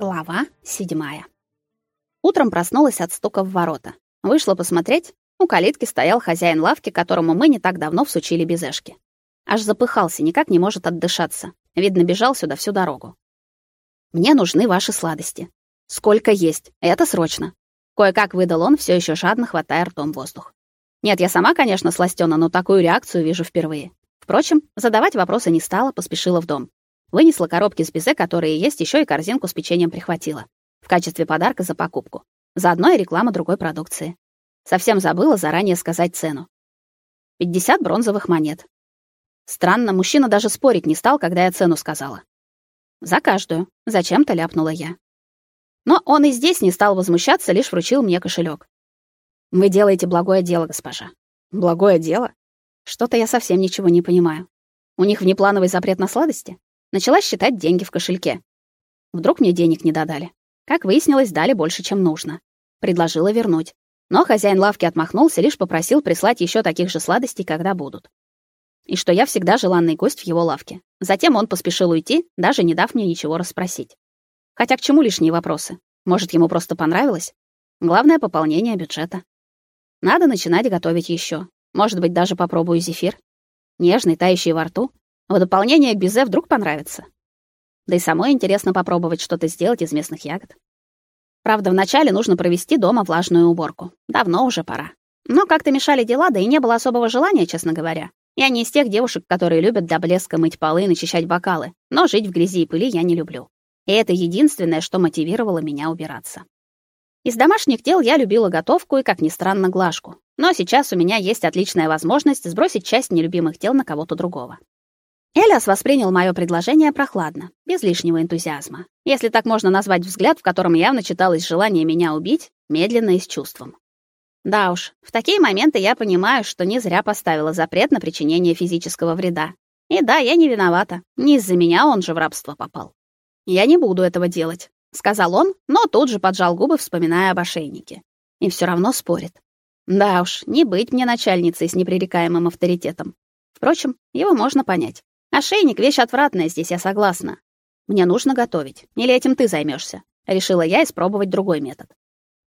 Глава седьмая. Утром проснулась от стука в ворота. Вышла посмотреть. У калитки стоял хозяин лавки, которому мы не так давно всучили безешки. Аж запыхался, никак не может отдышаться. Видно, бежал сюда всю дорогу. Мне нужны ваши сладости. Сколько есть? Это срочно. Кое-как выдал он, все еще жадно хватая ртом воздух. Нет, я сама, конечно, сластена, но такую реакцию вижу впервые. Впрочем, задавать вопросы не стала, поспешила в дом. Вынесла коробки с безе, которые есть, еще и корзинку с печеньем прихватила. В качестве подарка за покупку. Заодно и реклама другой продукции. Совсем забыла заранее сказать цену. 50 бронзовых монет. Странно, мужчина даже спорить не стал, когда я цену сказала. За каждую. Зачем-то ляпнула я. Но он и здесь не стал возмущаться, лишь вручил мне кошелек. Вы делаете благое дело, госпожа. Благое дело? Что-то я совсем ничего не понимаю. У них внеплановый запрет на сладости? Начала считать деньги в кошельке. Вдруг мне денег не додали. Как выяснилось, дали больше, чем нужно. Предложила вернуть. Но хозяин лавки отмахнулся, лишь попросил прислать еще таких же сладостей, когда будут. И что я всегда желанный гость в его лавке. Затем он поспешил уйти, даже не дав мне ничего расспросить. Хотя к чему лишние вопросы? Может, ему просто понравилось? Главное пополнение бюджета. Надо начинать готовить еще. Может быть, даже попробую зефир. Нежный, тающий во рту, в дополнение к безе вдруг понравится. Да и самой интересно попробовать что-то сделать из местных ягод. Правда, вначале нужно провести дома влажную уборку. Давно уже пора. Но как-то мешали дела, да и не было особого желания, честно говоря. Я не из тех девушек, которые любят до блеска мыть полы и начищать бокалы, но жить в грязи и пыли я не люблю. И это единственное, что мотивировало меня убираться. Из домашних дел я любила готовку и, как ни странно, глажку. Но сейчас у меня есть отличная возможность сбросить часть нелюбимых дел на кого-то другого. Элиас воспринял мое предложение прохладно, без лишнего энтузиазма. Если так можно назвать взгляд, в котором явно читалось желание меня убить, медленно и с чувством. Да уж, в такие моменты я понимаю, что не зря поставила запрет на причинение физического вреда. И да, я не виновата. Не из-за меня он же в рабство попал. Я не буду этого делать, сказал он, но тут же поджал губы, вспоминая об ошейнике. И все равно спорит. Да уж, не быть мне начальницей с непререкаемым авторитетом. Впрочем, его можно понять. Ошейник вещь отвратная здесь, я согласна. Мне нужно готовить. Или этим ты займешься? Решила я испробовать другой метод.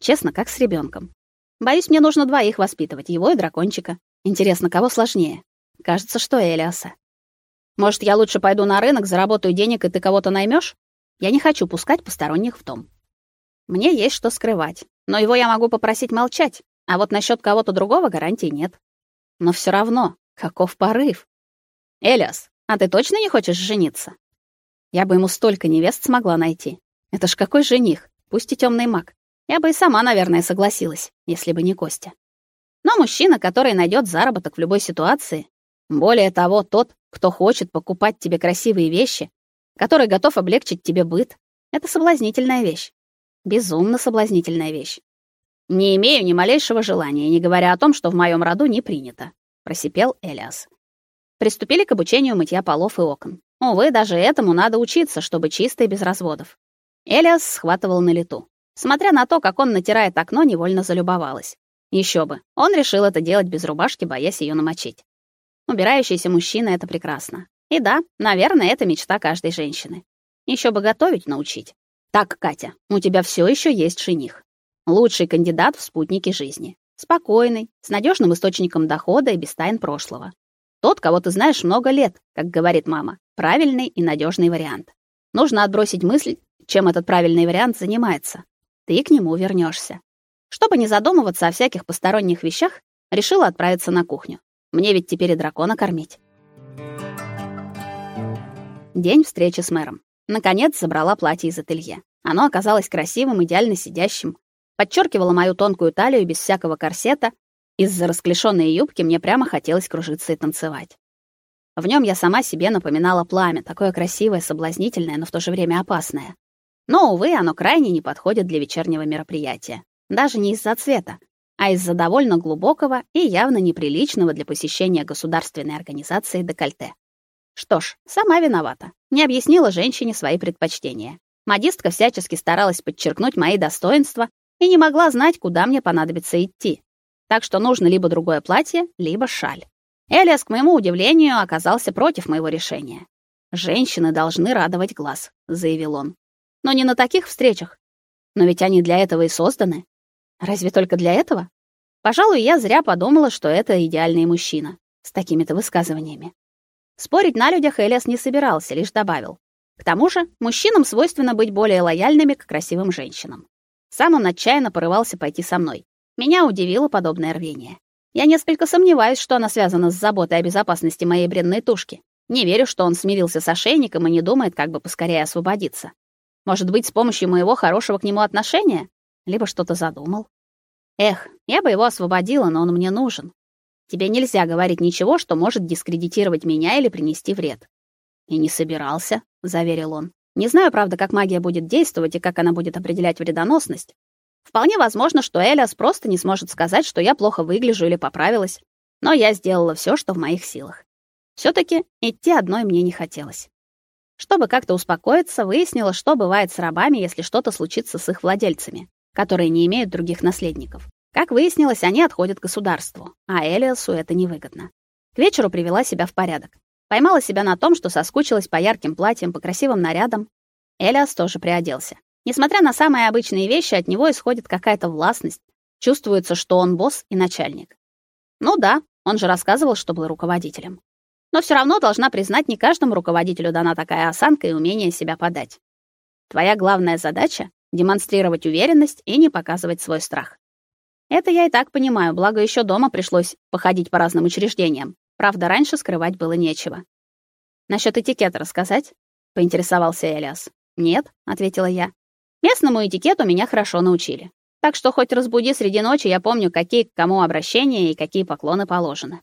Честно, как с ребенком. Боюсь, мне нужно двоих воспитывать, его и дракончика. Интересно, кого сложнее? Кажется, что Элиаса. Может, я лучше пойду на рынок, заработаю денег, и ты кого-то наймешь? Я не хочу пускать посторонних в дом. Мне есть что скрывать, но его я могу попросить молчать, а вот насчет кого-то другого гарантий нет. Но все равно, каков порыв. Элиас, а ты точно не хочешь жениться? Я бы ему столько невест смогла найти. Это ж какой жених, пусть и темный маг. Я бы и сама, наверное, согласилась, если бы не Костя. Но мужчина, который найдет заработок в любой ситуации, более того, тот, кто хочет покупать тебе красивые вещи, который готов облегчить тебе быт, это соблазнительная вещь. Безумно соблазнительная вещь. Не имею ни малейшего желания, не говоря о том, что в моем роду не принято, просипел Элиас. Приступили к обучению мытья полов и окон. Увы, даже этому надо учиться, чтобы чисто и без разводов. Элиас схватывал на лету. Смотря на то, как он натирает окно, невольно залюбовалась. Еще бы. Он решил это делать без рубашки, боясь ее намочить. Убирающийся мужчина это прекрасно. И да, наверное, это мечта каждой женщины. Еще бы готовить научить. Так, Катя, у тебя все еще есть жених. Лучший кандидат в спутники жизни. Спокойный, с надежным источником дохода и без тайн прошлого. Тот, кого ты знаешь много лет, как говорит мама. Правильный и надежный вариант. Нужно отбросить мысль, чем этот правильный вариант занимается. Ты к нему вернешься. Чтобы не задумываться о всяких посторонних вещах, решила отправиться на кухню. Мне ведь теперь и дракона кормить. День встречи с мэром. Наконец забрала платье из ателье. Оно оказалось красивым, идеально сидящим, подчеркивало мою тонкую талию без всякого корсета из-за расклешенной юбки мне прямо хотелось кружиться и танцевать. В нем я сама себе напоминала пламя, такое красивое, соблазнительное, но в то же время опасное. Но, увы, оно крайне не подходит для вечернего мероприятия. Даже не из-за цвета, а из-за довольно глубокого и явно неприличного для посещения государственной организации декольте. Что ж, сама виновата. Не объяснила женщине свои предпочтения. Модистка всячески старалась подчеркнуть мои достоинства и не могла знать, куда мне понадобится идти. Так что нужно либо другое платье, либо шаль. Элиас, к моему удивлению, оказался против моего решения. «Женщины должны радовать глаз», — заявил он. но не на таких встречах. Но ведь они для этого и созданы. Разве только для этого? Пожалуй, я зря подумала, что это идеальный мужчина с такими-то высказываниями. Спорить на людях Элиас не собирался, лишь добавил: "К тому же, мужчинам свойственно быть более лояльными к красивым женщинам". Сам он отчаянно порывался пойти со мной. Меня удивило подобное рвение. Я несколько сомневаюсь, что оно связано с заботой о безопасности моей бренной тушки. Не верю, что он смирился с ошейником и не думает, как бы поскорее освободиться. Может быть, с помощью моего хорошего к нему отношения? Либо что-то задумал. Эх, я бы его освободила, но он мне нужен. Тебе нельзя говорить ничего, что может дискредитировать меня или принести вред. И не собирался, заверил он. Не знаю, правда, как магия будет действовать и как она будет определять вредоносность. Вполне возможно, что Элиас просто не сможет сказать, что я плохо выгляжу или поправилась. Но я сделала все, что в моих силах. все таки идти одной мне не хотелось. Чтобы как-то успокоиться, выяснила, что бывает с рабами, если что-то случится с их владельцами, которые не имеют других наследников. Как выяснилось, они отходят государству, а Элиасу это невыгодно. К вечеру привела себя в порядок. Поймала себя на том, что соскучилась по ярким платьям, по красивым нарядам. Элиас тоже приоделся. Несмотря на самые обычные вещи, от него исходит какая-то властность. Чувствуется, что он босс и начальник. Ну да, он же рассказывал, что был руководителем. Но все равно должна признать, не каждому руководителю дана такая осанка и умение себя подать. Твоя главная задача демонстрировать уверенность и не показывать свой страх. Это я и так понимаю, благо еще дома пришлось походить по разным учреждениям. Правда, раньше скрывать было нечего. Насчет этикета рассказать? поинтересовался Элиас. Нет, ответила я. Местному этикету меня хорошо научили. Так что хоть разбуди среди ночи, я помню, какие к кому обращения и какие поклоны положены.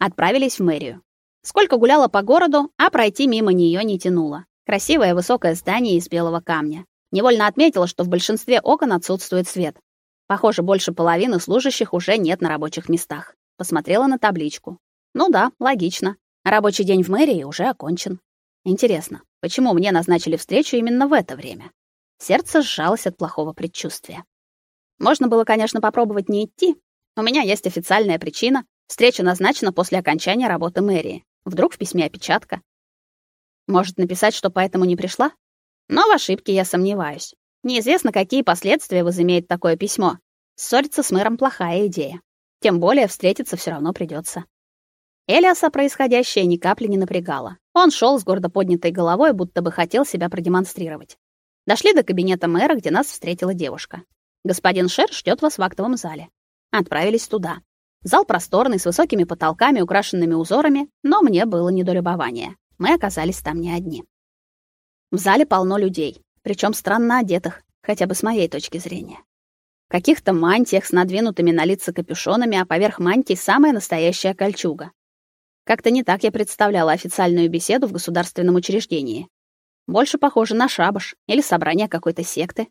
Отправились в мэрию. Сколько гуляла по городу, а пройти мимо нее не тянуло. Красивое высокое здание из белого камня. Невольно отметила, что в большинстве окон отсутствует свет. Похоже, больше половины служащих уже нет на рабочих местах. Посмотрела на табличку. Ну да, логично. Рабочий день в мэрии уже окончен. Интересно, почему мне назначили встречу именно в это время? Сердце сжалось от плохого предчувствия. Можно было, конечно, попробовать не идти. У меня есть официальная причина. Встреча назначена после окончания работы мэрии. Вдруг в письме опечатка. Может, написать, что поэтому не пришла? Но в ошибке я сомневаюсь. Неизвестно, какие последствия возымеет такое письмо. Ссориться с мэром плохая идея. Тем более встретиться все равно придется. Элиаса происходящее ни капли не напрягало. Он шел с гордо поднятой головой, будто бы хотел себя продемонстрировать. Дошли до кабинета мэра, где нас встретила девушка. Господин Шер ждет вас в актовом зале. Отправились туда. Зал просторный, с высокими потолками, украшенными узорами, но мне было не до любования. Мы оказались там не одни. В зале полно людей, причем странно одетых, хотя бы с моей точки зрения. В каких-то мантиях с надвинутыми на лица капюшонами, а поверх мантий самая настоящая кольчуга. Как-то не так я представляла официальную беседу в государственном учреждении. Больше похоже на шабаш или собрание какой-то секты.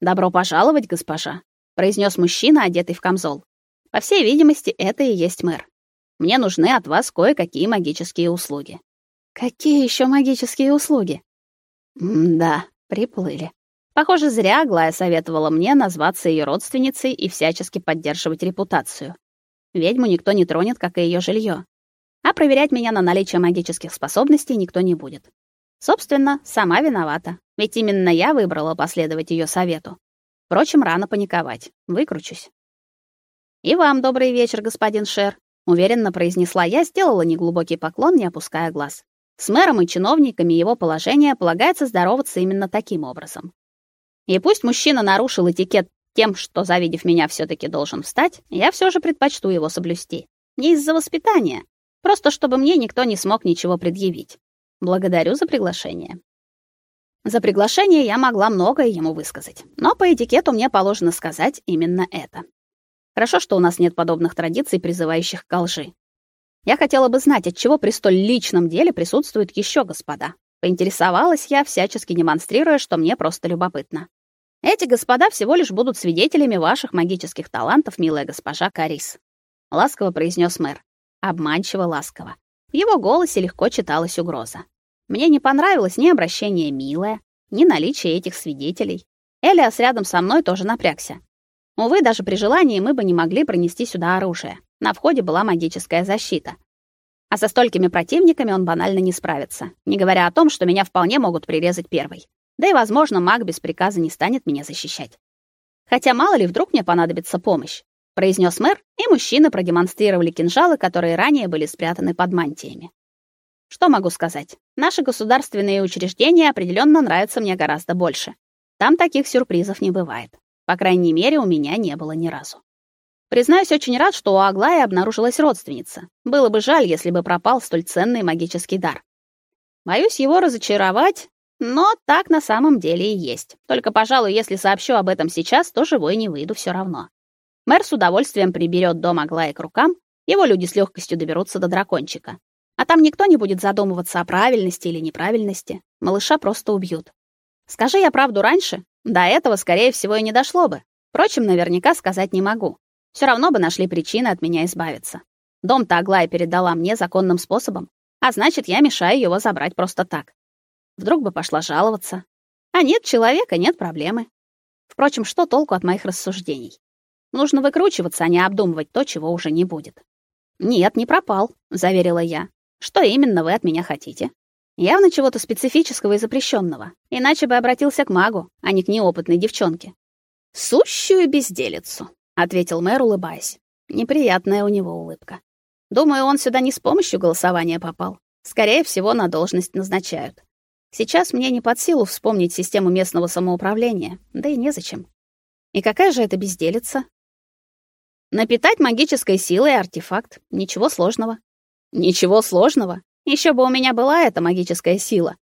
«Добро пожаловать, госпожа», — произнес мужчина, одетый в камзол. По всей видимости, это и есть мэр. Мне нужны от вас кое-какие магические услуги. Какие еще магические услуги? да, приплыли. Похоже, зря Аглая советовала мне назваться ее родственницей и всячески поддерживать репутацию. Ведьму никто не тронет, как и ее жилье. А проверять меня на наличие магических способностей никто не будет. Собственно, сама виновата, ведь именно я выбрала последовать ее совету. Впрочем, рано паниковать. Выкручусь. И вам добрый вечер, господин Шер, уверенно произнесла я, сделала неглубокий поклон, не опуская глаз. С мэром и чиновниками его положения полагается здороваться именно таким образом. И пусть мужчина нарушил этикет тем, что, завидев меня, все таки должен встать, я все же предпочту его соблюсти. Не из-за воспитания, просто чтобы мне никто не смог ничего предъявить. Благодарю за приглашение. За приглашение я могла многое ему высказать, но по этикету мне положено сказать именно это. Хорошо, что у нас нет подобных традиций, призывающих к лжи. Я хотела бы знать, от чего при столь личном деле присутствуют еще господа. Поинтересовалась я, всячески демонстрируя, что мне просто любопытно. Эти господа всего лишь будут свидетелями ваших магических талантов, милая госпожа Карис, ласково произнес мэр. Обманчиво ласково. В его голосе легко читалась угроза. Мне не понравилось ни обращение милое, ни наличие этих свидетелей. Элиас рядом со мной тоже напрягся. Увы, даже при желании мы бы не могли пронести сюда оружие. На входе была магическая защита. А со столькими противниками он банально не справится, не говоря о том, что меня вполне могут прирезать первой. Да и, возможно, маг без приказа не станет меня защищать. Хотя мало ли вдруг мне понадобится помощь, произнес мэр, и мужчины продемонстрировали кинжалы, которые ранее были спрятаны под мантиями. Что могу сказать? Наши государственные учреждения определенно нравятся мне гораздо больше. Там таких сюрпризов не бывает. По крайней мере, у меня не было ни разу. Признаюсь, очень рад, что у Аглаи обнаружилась родственница. Было бы жаль, если бы пропал столь ценный магический дар. Боюсь его разочаровать, но так на самом деле и есть. Только, пожалуй, если сообщу об этом сейчас, то живой не выйду все равно. Мэр с удовольствием приберет дом Аглаи к рукам, его люди с легкостью доберутся до дракончика. А там никто не будет задумываться о правильности или неправильности. Малыша просто убьют. Скажи я правду раньше, до этого, скорее всего, и не дошло бы. Впрочем, наверняка сказать не могу. Все равно бы нашли причины от меня избавиться. Дом-то Аглая передала мне законным способом, а значит, я мешаю его забрать просто так. Вдруг бы пошла жаловаться. А нет человека, нет проблемы. Впрочем, что толку от моих рассуждений? Нужно выкручиваться, а не обдумывать то, чего уже не будет. Нет, не пропал, заверила я. Что именно вы от меня хотите? Явно чего-то специфического и запрещенного, иначе бы обратился к магу, а не к неопытной девчонке. Сущую безделицу, ответил мэр, улыбаясь. Неприятная у него улыбка. Думаю, он сюда не с помощью голосования попал. Скорее всего, на должность назначают. Сейчас мне не под силу вспомнить систему местного самоуправления, да и незачем. И какая же это безделица? Напитать магической силой артефакт. Ничего сложного. Ничего сложного. Еще бы у меня была эта магическая сила.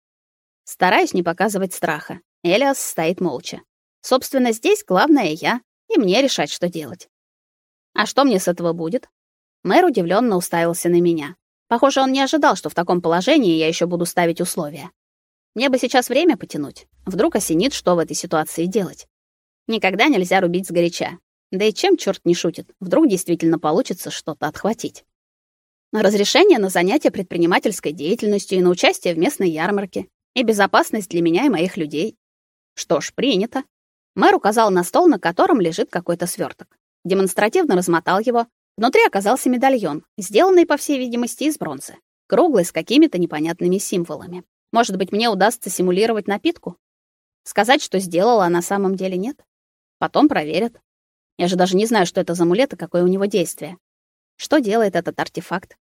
Стараюсь не показывать страха. Элиас стоит молча. Собственно, здесь главное я, и мне решать, что делать. А что мне с этого будет? Мэр удивленно уставился на меня. Похоже, он не ожидал, что в таком положении я еще буду ставить условия. Мне бы сейчас время потянуть. Вдруг осенит, что в этой ситуации делать. Никогда нельзя рубить сгоряча. Да и чем черт не шутит? Вдруг действительно получится что-то отхватить. Разрешение на занятие предпринимательской деятельностью и на участие в местной ярмарке. И безопасность для меня и моих людей. Что ж, принято. Мэр указал на стол, на котором лежит какой-то сверток. Демонстративно размотал его. Внутри оказался медальон, сделанный, по всей видимости, из бронзы. Круглый, с какими-то непонятными символами. Может быть, мне удастся симулировать напитку? Сказать, что сделала, а на самом деле нет? Потом проверят. Я же даже не знаю, что это за амулет и какое у него действие. Что делает этот артефакт?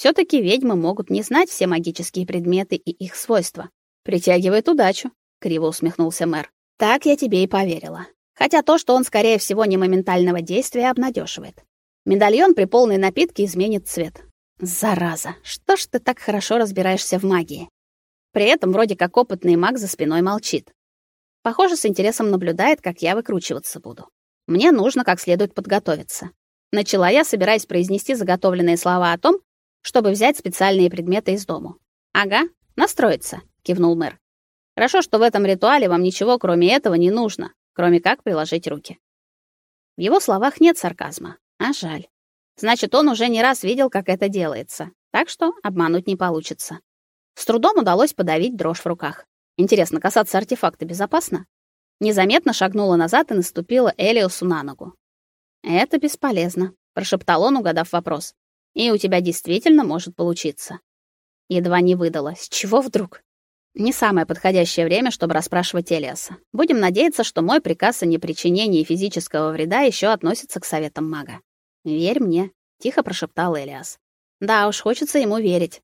все таки ведьмы могут не знать все магические предметы и их свойства. Притягивает удачу, криво усмехнулся мэр. Так я тебе и поверила. Хотя то, что он скорее всего не моментального действия, обнадеживает. Медальон при полной напитке изменит цвет. Зараза, что ж ты так хорошо разбираешься в магии? При этом вроде как опытный маг за спиной молчит. Похоже, с интересом наблюдает, как я выкручиваться буду. Мне нужно как следует подготовиться. Начала я, собираясь произнести заготовленные слова о том, чтобы взять специальные предметы из дому. Ага, настроиться, кивнул мэр. Хорошо, что в этом ритуале вам ничего кроме этого не нужно, кроме как приложить руки. В его словах нет сарказма, а жаль. Значит, он уже не раз видел, как это делается. Так что обмануть не получится. С трудом удалось подавить дрожь в руках. Интересно, касаться артефакта безопасно? Незаметно шагнула назад и наступила Элиосу на ногу. Это бесполезно, прошептал он, угадав вопрос. И у тебя действительно может получиться. Едва не выдала. С чего вдруг? Не самое подходящее время, чтобы расспрашивать Элиаса. Будем надеяться, что мой приказ о непричинении физического вреда еще относится к советам мага. Верь мне, тихо прошептал Элиас. Да уж, хочется ему верить.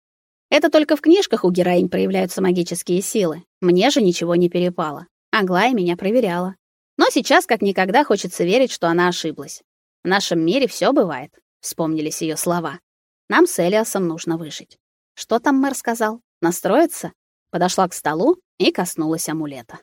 Это только в книжках у героинь проявляются магические силы. Мне же ничего не перепало. Аглая меня проверяла. Но сейчас как никогда хочется верить, что она ошиблась. В нашем мире все бывает, вспомнились ее слова. Нам с Элиасом нужно выжить. Что там мэр сказал? Настроиться? Подошла к столу и коснулась амулета.